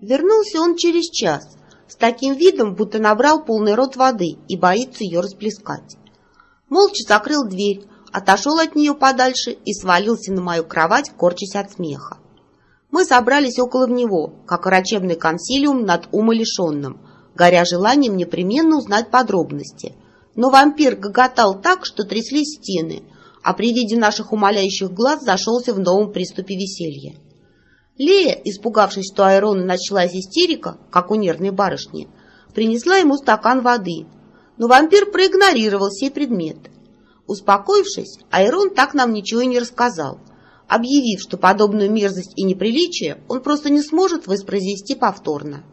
Вернулся он через час, с таким видом, будто набрал полный рот воды и боится ее расплескать. Молча закрыл дверь, отошел от нее подальше и свалился на мою кровать, корчась от смеха. Мы собрались около него, как врачебный консилиум над умалишенным, горя желанием непременно узнать подробности. Но вампир гоготал так, что тряслись стены, а при виде наших умоляющих глаз зашелся в новом приступе веселья. Лея, испугавшись, что Айрона началась истерика, как у нервной барышни, принесла ему стакан воды, но вампир проигнорировал сей предмет. Успокоившись, Айрон так нам ничего и не рассказал, объявив, что подобную мерзость и неприличие он просто не сможет воспроизвести повторно.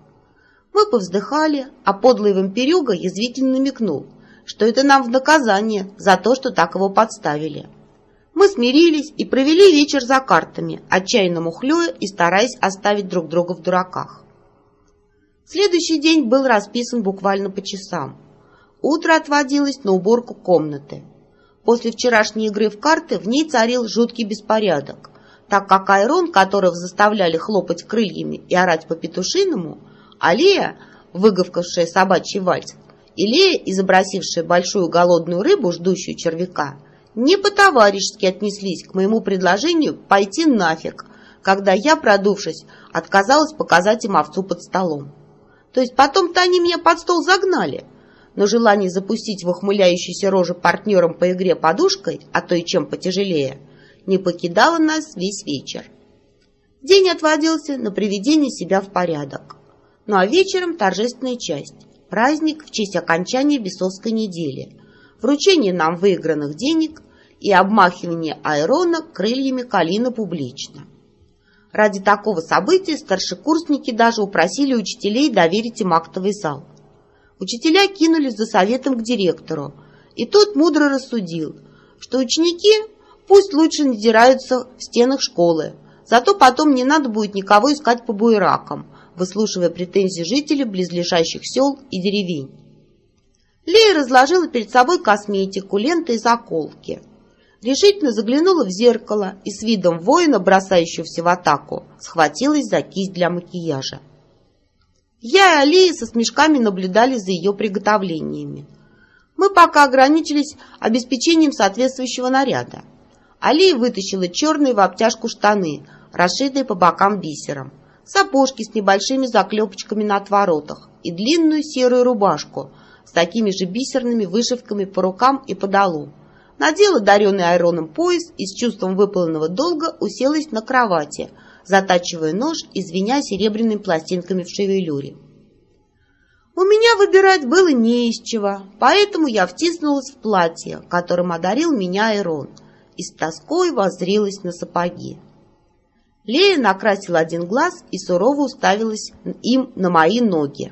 Мы повздыхали, а подлый вампирюга язвительно намекнул, что это нам в наказание за то, что так его подставили. Мы смирились и провели вечер за картами, отчаянно мухлюя и стараясь оставить друг друга в дураках. Следующий день был расписан буквально по часам. Утро отводилось на уборку комнаты. После вчерашней игры в карты в ней царил жуткий беспорядок, так как Айрон, которого заставляли хлопать крыльями и орать по-петушиному, Алия, выговкавшая собачий вальс, и Лея, изобразившая большую голодную рыбу, ждущую червяка, не по-товарищески отнеслись к моему предложению пойти нафиг, когда я, продувшись, отказалась показать им овцу под столом. То есть потом-то они меня под стол загнали, но желание запустить в ухмыляющейся рожи партнером по игре подушкой, а то и чем потяжелее, не покидало нас весь вечер. День отводился на приведение себя в порядок. Ну а вечером торжественная часть – праздник в честь окончания бесовской недели, вручение нам выигранных денег и обмахивание Айрона крыльями Калина публично. Ради такого события старшекурсники даже упросили учителей доверить им актовый зал. Учителя кинулись за советом к директору, и тот мудро рассудил, что ученики пусть лучше надираются в стенах школы, зато потом не надо будет никого искать по буеракам, выслушивая претензии жителей близлежащих сел и деревень. Лея разложила перед собой косметику, ленты и заколки – решительно заглянула в зеркало и с видом воина, бросающегося в атаку, схватилась за кисть для макияжа. Я и Алия со смешками наблюдали за ее приготовлениями. Мы пока ограничились обеспечением соответствующего наряда. Алия вытащила черные в обтяжку штаны, расшитые по бокам бисером, сапожки с небольшими заклепочками на отворотах и длинную серую рубашку с такими же бисерными вышивками по рукам и по долу надела даренный айроном пояс и с чувством выполненного долга уселась на кровати, затачивая нож и звеня серебряными пластинками в шевелюре. У меня выбирать было не из чего, поэтому я втиснулась в платье, которым одарил меня Айрон, и с тоской воззрилась на сапоги. Лея накрасила один глаз и сурово уставилась им на мои ноги.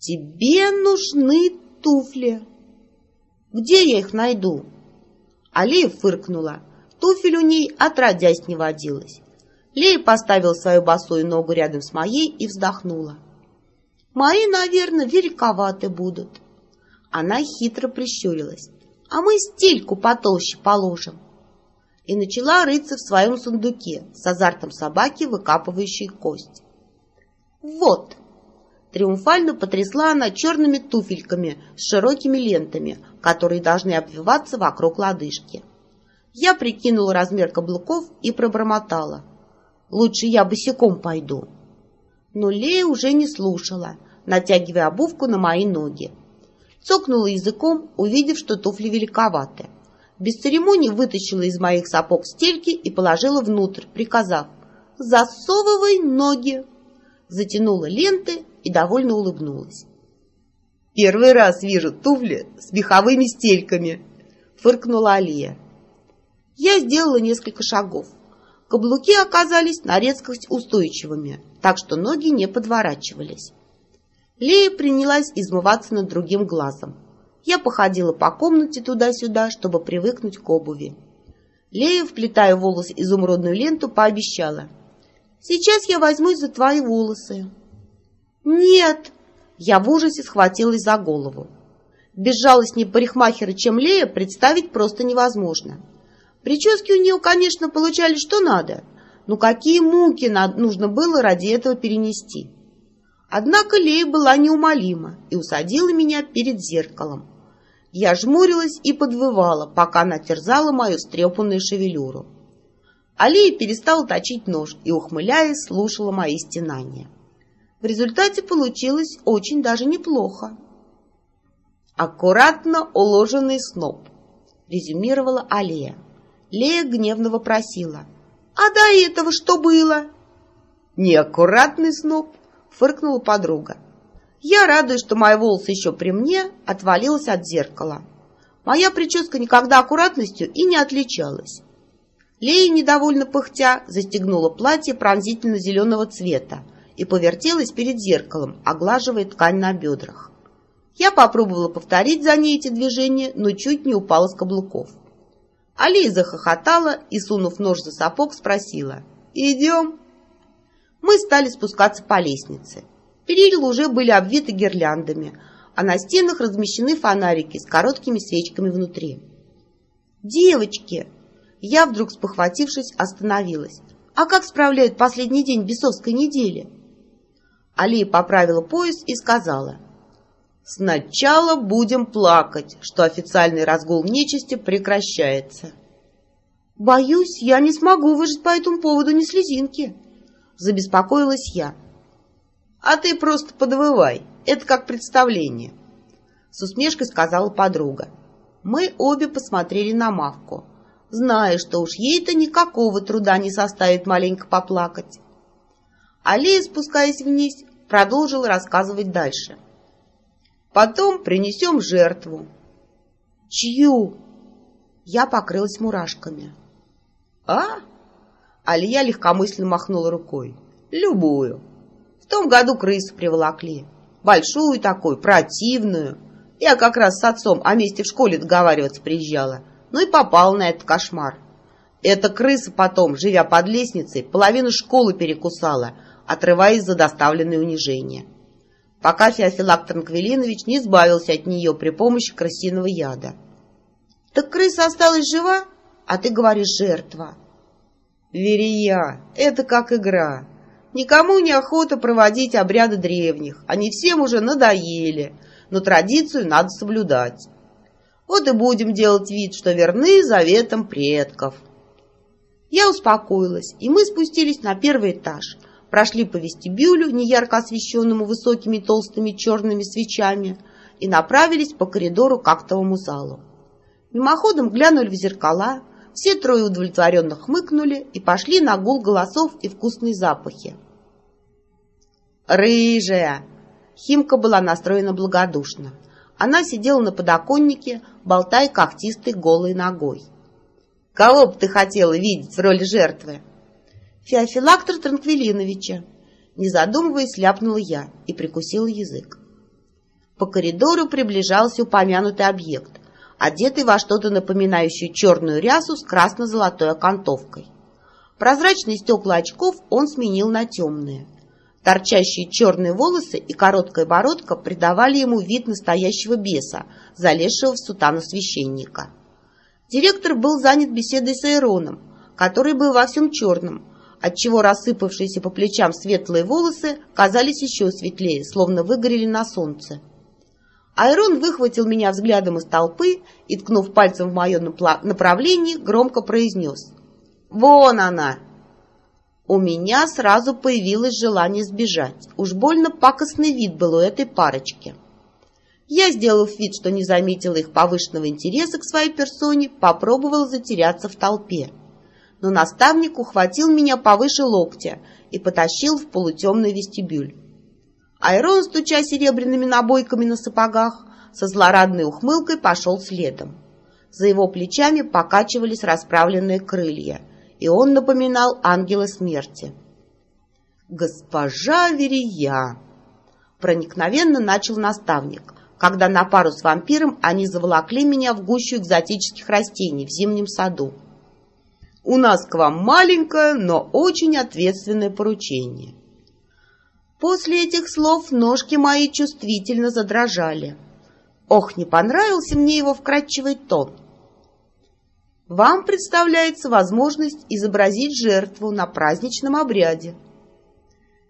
«Тебе нужны туфли!» Где я их найду? Алия фыркнула. Туфель у ней отродясь не водилось. Лея поставила свою босую ногу рядом с моей и вздохнула. «Мои, наверное, великоваты будут». Она хитро прищурилась. «А мы стельку потолще положим». И начала рыться в своем сундуке с азартом собаки, выкапывающей кость. «Вот!» Триумфально потрясла она черными туфельками с широкими лентами, которые должны обвиваться вокруг лодыжки. Я прикинула размер каблуков и пробормотала. «Лучше я босиком пойду». Но Лея уже не слушала, натягивая обувку на мои ноги. Цокнула языком, увидев, что туфли великоваты. Без церемоний вытащила из моих сапог стельки и положила внутрь, приказав «Засовывай ноги!» Затянула ленты и довольно улыбнулась. «Первый раз вижу туфли с меховыми стельками!» — фыркнула Алия. Я сделала несколько шагов. Каблуки оказались на редкость устойчивыми, так что ноги не подворачивались. Лея принялась измываться над другим глазом. Я походила по комнате туда-сюда, чтобы привыкнуть к обуви. Лея, вплетая волосы изумрудную ленту, пообещала. «Сейчас я возьмусь за твои волосы». «Нет!» Я в ужасе схватилась за голову. Безжалостнее парикмахера, чем Лея, представить просто невозможно. Прически у нее, конечно, получались что надо, Ну какие муки нужно было ради этого перенести? Однако Лея была неумолима и усадила меня перед зеркалом. Я жмурилась и подвывала, пока она терзала мою стрепанную шевелюру. Алия перестала точить нож и, ухмыляясь, слушала мои стенания. В результате получилось очень даже неплохо. «Аккуратно уложенный сноп», — резюмировала Алия. Лея гневно вопросила. «А до этого что было?» «Неаккуратный сноп», — фыркнула подруга. Я, радуюсь, что мои волосы еще при мне, отвалилась от зеркала. Моя прическа никогда аккуратностью и не отличалась. Лея, недовольно пыхтя, застегнула платье пронзительно-зеленого цвета и повертелась перед зеркалом, оглаживая ткань на бедрах. Я попробовала повторить за ней эти движения, но чуть не упала с каблуков. Алия захохотала и, сунув нож за сапог, спросила «Идем?». Мы стали спускаться по лестнице. Перила уже были обвиты гирляндами, а на стенах размещены фонарики с короткими свечками внутри. «Девочки!» Я, вдруг спохватившись, остановилась. «А как справляют последний день бесовской недели?» Алия поправила пояс и сказала. «Сначала будем плакать, что официальный разгул нечисти прекращается». «Боюсь, я не смогу выжить по этому поводу ни слезинки», — забеспокоилась я. «А ты просто подвывай, это как представление», — с усмешкой сказала подруга. Мы обе посмотрели на Мавку зная, что уж ей-то никакого труда не составит маленько поплакать. Алия, спускаясь вниз, продолжила рассказывать дальше. Потом принесем жертву. Чью? Я покрылась мурашками. А? Алия легкомысленно махнула рукой. Любую. В том году крысу приволокли. Большую такую, противную. Я как раз с отцом о месте в школе договариваться приезжала ну и попал на этот кошмар. Эта крыса потом, живя под лестницей, половину школы перекусала, отрываясь за доставленные унижения. Пока Феофилак Транквилинович не избавился от нее при помощи крысиного яда. «Так крыса осталась жива, а ты говоришь жертва». «Верия, это как игра. Никому не охота проводить обряды древних, они всем уже надоели, но традицию надо соблюдать. Вот и будем делать вид, что верны заветам предков. Я успокоилась, и мы спустились на первый этаж, прошли по вестибюлю, неярко освещенному высокими толстыми черными свечами, и направились по коридору к актовому залу. Мимоходом глянули в зеркала, все трое удовлетворенно хмыкнули и пошли на гул голосов и вкусные запахи. «Рыжая!» Химка была настроена благодушно. Она сидела на подоконнике, болтая когтистой голой ногой. «Кого бы ты хотела видеть в роли жертвы?» «Феофилактор Транквилиновича». Не задумываясь, ляпнула я и прикусила язык. По коридору приближался упомянутый объект, одетый во что-то напоминающее черную рясу с красно-золотой окантовкой. Прозрачные стекла очков он сменил на темные. Торчащие черные волосы и короткая бородка придавали ему вид настоящего беса, залезшего в сутану священника. Директор был занят беседой с Айроном, который был во всем черном, отчего рассыпавшиеся по плечам светлые волосы казались еще светлее, словно выгорели на солнце. Айрон выхватил меня взглядом из толпы и, ткнув пальцем в мое направление, громко произнес «Вон она!» У меня сразу появилось желание сбежать. Уж больно пакостный вид был у этой парочки. Я, сделав вид, что не заметила их повышенного интереса к своей персоне, попробовала затеряться в толпе. Но наставник ухватил меня повыше локтя и потащил в полутемный вестибюль. Айрон, стуча серебряными набойками на сапогах, со злорадной ухмылкой пошел следом. За его плечами покачивались расправленные крылья — и он напоминал ангела смерти. «Госпожа Верия!» Проникновенно начал наставник, когда на пару с вампиром они заволокли меня в гущу экзотических растений в зимнем саду. «У нас к вам маленькое, но очень ответственное поручение». После этих слов ножки мои чувствительно задрожали. Ох, не понравился мне его вкрадчивый тон. вам представляется возможность изобразить жертву на праздничном обряде.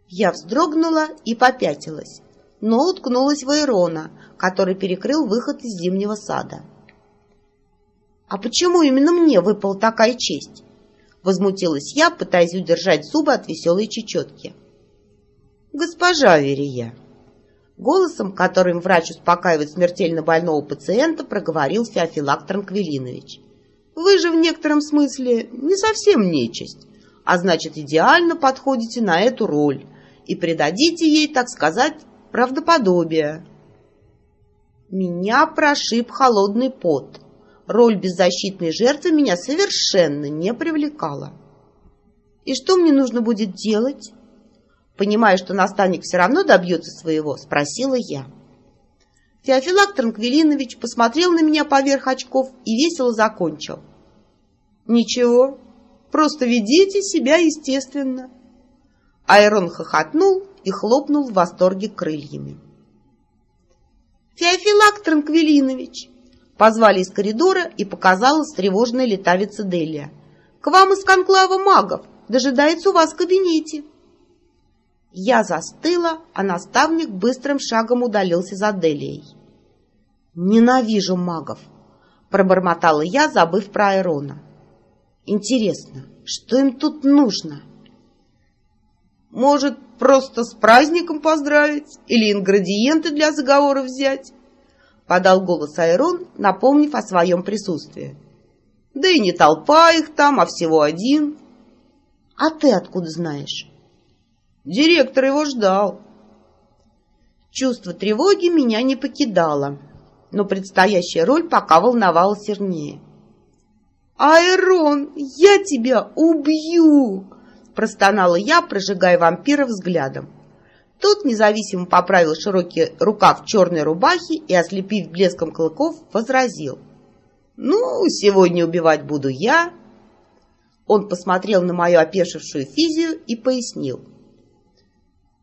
Я вздрогнула и попятилась, но уткнулась в Айрона, который перекрыл выход из зимнего сада. «А почему именно мне выпала такая честь?» Возмутилась я, пытаясь удержать зубы от веселой чечетки. «Госпожа Верия!» Голосом, которым врач успокаивает смертельно больного пациента, проговорил Феофилак Транквилинович. «Вы же в некотором смысле не совсем нечисть, а значит, идеально подходите на эту роль и придадите ей, так сказать, правдоподобие». Меня прошиб холодный пот. Роль беззащитной жертвы меня совершенно не привлекала. «И что мне нужно будет делать?» Понимая, что наставник все равно добьется своего, спросила я. Феофилак Транквилинович посмотрел на меня поверх очков и весело закончил. «Ничего, просто ведите себя естественно». Айрон хохотнул и хлопнул в восторге крыльями. «Феофилак Транквилинович!» Позвали из коридора и показала встревоженная летавица Делия. «К вам из конклава магов! Дожидается у вас в кабинете!» Я застыла, а наставник быстрым шагом удалился за Делией. «Ненавижу магов!» — пробормотала я, забыв про Айрона. «Интересно, что им тут нужно?» «Может, просто с праздником поздравить или ингредиенты для заговора взять?» — подал голос Айрон, напомнив о своем присутствии. «Да и не толпа их там, а всего один». «А ты откуда знаешь?» Директор его ждал. Чувство тревоги меня не покидало, но предстоящая роль пока волновала сильнее. «Айрон, я тебя убью!» Простонала я, прожигая вампира взглядом. Тот независимо поправил широкий рукав черной рубахи и, ослепив блеском клыков, возразил. «Ну, сегодня убивать буду я». Он посмотрел на мою опешившую физию и пояснил.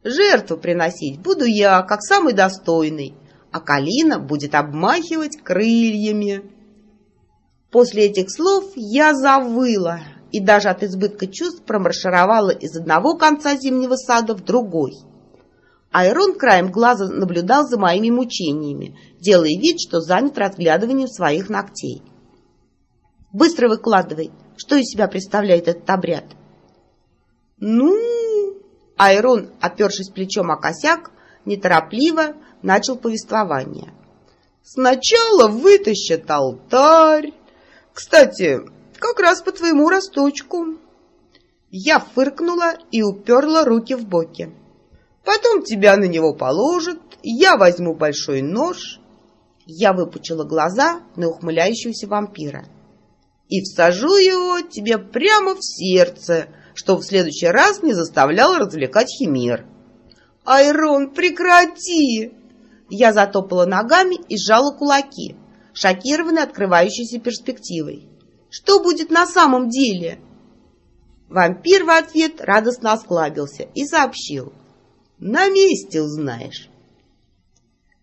Жертву приносить буду я, как самый достойный, а Калина будет обмахивать крыльями. После этих слов я завыла и даже от избытка чувств промаршировала из одного конца зимнего сада в другой. Айрон краем глаза наблюдал за моими мучениями, делая вид, что занят разглядыванием своих ногтей. «Быстро выкладывай, что из себя представляет этот обряд?» «Ну, Айрон, опершись плечом о косяк, неторопливо начал повествование. «Сначала вытащат алтарь. Кстати, как раз по твоему росточку». Я фыркнула и уперла руки в боки. «Потом тебя на него положат, я возьму большой нож». Я выпучила глаза на ухмыляющегося вампира. «И всажу его тебе прямо в сердце, что в следующий раз не заставлял развлекать химер. «Айрон, прекрати!» Я затопала ногами и сжала кулаки, шокированная открывающейся перспективой. «Что будет на самом деле?» Вампир в ответ радостно осклабился и сообщил. «На месте узнаешь».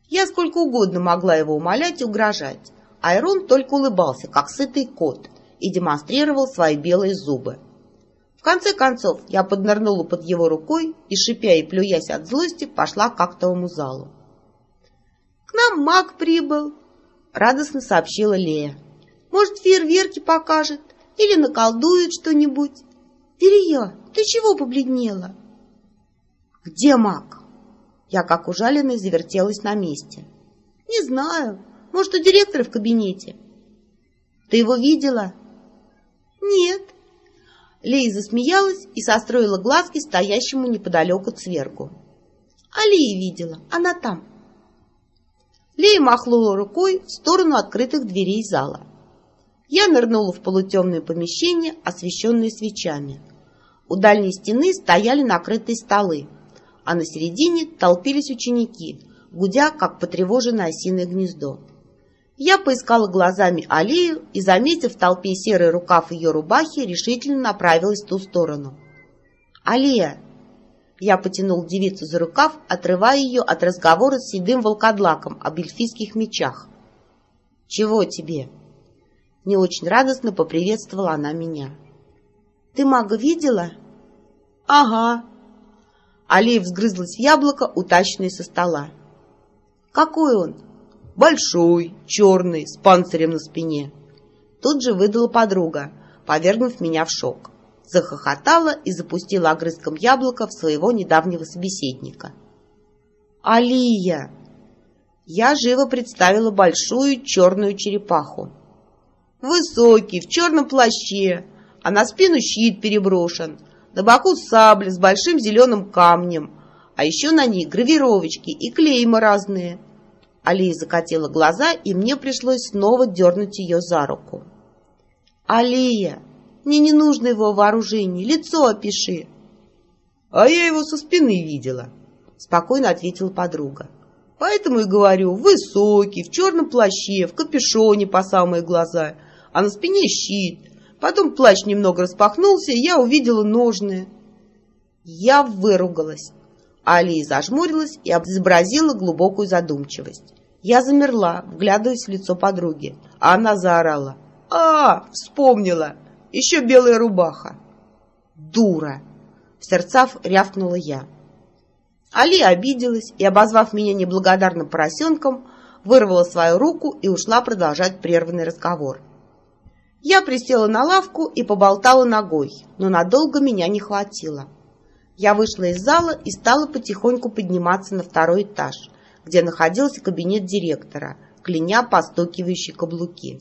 Я сколько угодно могла его умолять и угрожать. Айрон только улыбался, как сытый кот, и демонстрировал свои белые зубы конце концов, я поднырнула под его рукой и, шипя и плюясь от злости, пошла к актовому залу. «К нам маг прибыл», — радостно сообщила Лея. «Может, фейерверки покажет или наколдует что-нибудь. Верия, ты чего побледнела?» «Где маг?» Я, как ужаленная, завертелась на месте. «Не знаю. Может, у директора в кабинете». «Ты его видела?» «Нет», Лея засмеялась и состроила глазки стоящему неподалеку цвергу. А Лея видела, она там. Лея махнула рукой в сторону открытых дверей зала. Я нырнула в полутемное помещение, освещенное свечами. У дальней стены стояли накрытые столы, а на середине толпились ученики, гудя, как потревоженное осиное гнездо. Я поискала глазами аллею и, заметив в толпе серый рукав ее рубахи, решительно направилась в ту сторону. «Алия!» Я потянул девицу за рукав, отрывая ее от разговора с седым волкодлаком об эльфийских мечах. «Чего тебе?» Не очень радостно поприветствовала она меня. «Ты мага видела?» «Ага». Алия взгрызлась в яблоко, утащенное со стола. «Какой он?» «Большой, черный, с панцирем на спине». Тут же выдала подруга, повергнув меня в шок. Захохотала и запустила огрызком яблоко в своего недавнего собеседника. «Алия!» Я живо представила большую черную черепаху. Высокий, в черном плаще, а на спину щит переброшен, на боку сабля с большим зеленым камнем, а еще на ней гравировочки и клейма разные. Алия закатила глаза, и мне пришлось снова дернуть ее за руку. «Алия, мне не нужно его вооружение, лицо опиши». «А я его со спины видела», — спокойно ответила подруга. «Поэтому и говорю, высокий, в черном плаще, в капюшоне по самые глаза, а на спине щит. Потом плащ немного распахнулся, и я увидела ножны». Я выругалась. Алия зажмурилась и изобразила глубокую задумчивость. Я замерла, вглядываясь в лицо подруги, а она заорала. «А, вспомнила! Еще белая рубаха!» «Дура!» — в сердцах рявкнула я. Али обиделась и, обозвав меня неблагодарным поросенком, вырвала свою руку и ушла продолжать прерванный разговор. Я присела на лавку и поболтала ногой, но надолго меня не хватило. Я вышла из зала и стала потихоньку подниматься на второй этаж, где находился кабинет директора, кляня постукивающие каблуки.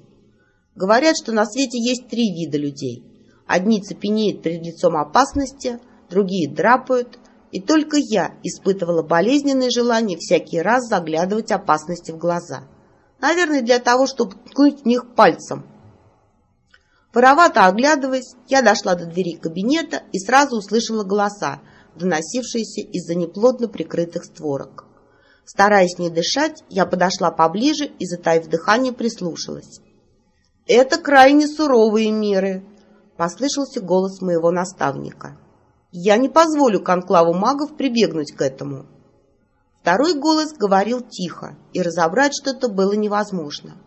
Говорят, что на свете есть три вида людей. Одни цепенеют перед лицом опасности, другие драпают, и только я испытывала болезненное желание всякий раз заглядывать опасности в глаза. Наверное, для того, чтобы ткнуть в них пальцем. Воровато оглядываясь, я дошла до двери кабинета и сразу услышала голоса, доносившиеся из-за неплотно прикрытых створок. Стараясь не дышать, я подошла поближе и, затаив дыхание, прислушалась. «Это крайне суровые меры», — послышался голос моего наставника. «Я не позволю конклаву магов прибегнуть к этому». Второй голос говорил тихо, и разобрать что-то было невозможно.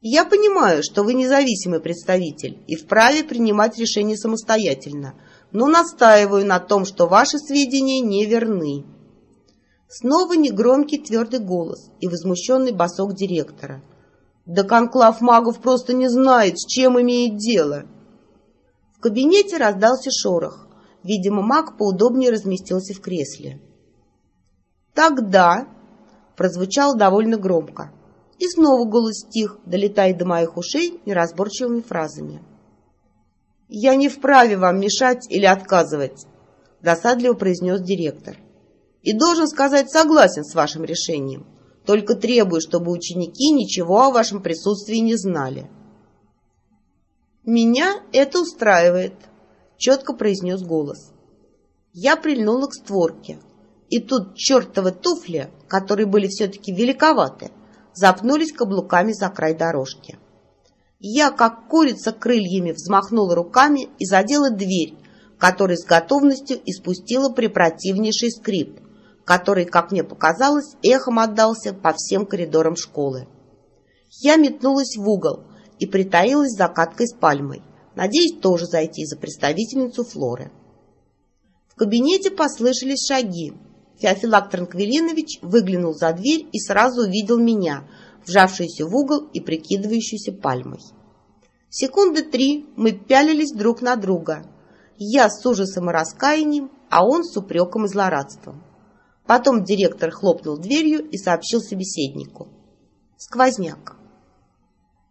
«Я понимаю, что вы независимый представитель и вправе принимать решения самостоятельно, но настаиваю на том, что ваши сведения не верны». Снова негромкий твердый голос и возмущенный босок директора — да конклав магов просто не знает, с чем имеет дело. В кабинете раздался шорох. Видимо, маг поудобнее разместился в кресле. «Тогда...» — прозвучало довольно громко. И снова голос стих, долетая до моих ушей неразборчивыми фразами. «Я не вправе вам мешать или отказывать», — досадливо произнес директор. «И должен сказать, согласен с вашим решением. Только требую, чтобы ученики ничего о вашем присутствии не знали. «Меня это устраивает», — четко произнес голос. Я прильнула к створке, и тут чертовы туфли, которые были все-таки великоваты, запнулись каблуками за край дорожки. Я, как курица крыльями, взмахнула руками и задела дверь, которая с готовностью испустила препротивнейший скрип — который, как мне показалось, эхом отдался по всем коридорам школы. Я метнулась в угол и притаилась за каткой с пальмой, надеясь тоже зайти за представительницу Флоры. В кабинете послышались шаги. Феофилак Транквилинович выглянул за дверь и сразу увидел меня, вжавшуюся в угол и прикидывающуюся пальмой. Секунды три мы пялились друг на друга. Я с ужасом и раскаянием, а он с упреком и злорадством. Потом директор хлопнул дверью и сообщил собеседнику. Сквозняк.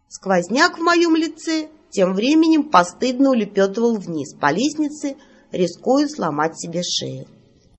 Сквозняк в моем лице тем временем постыдно улепетывал вниз по лестнице, рискуя сломать себе шею.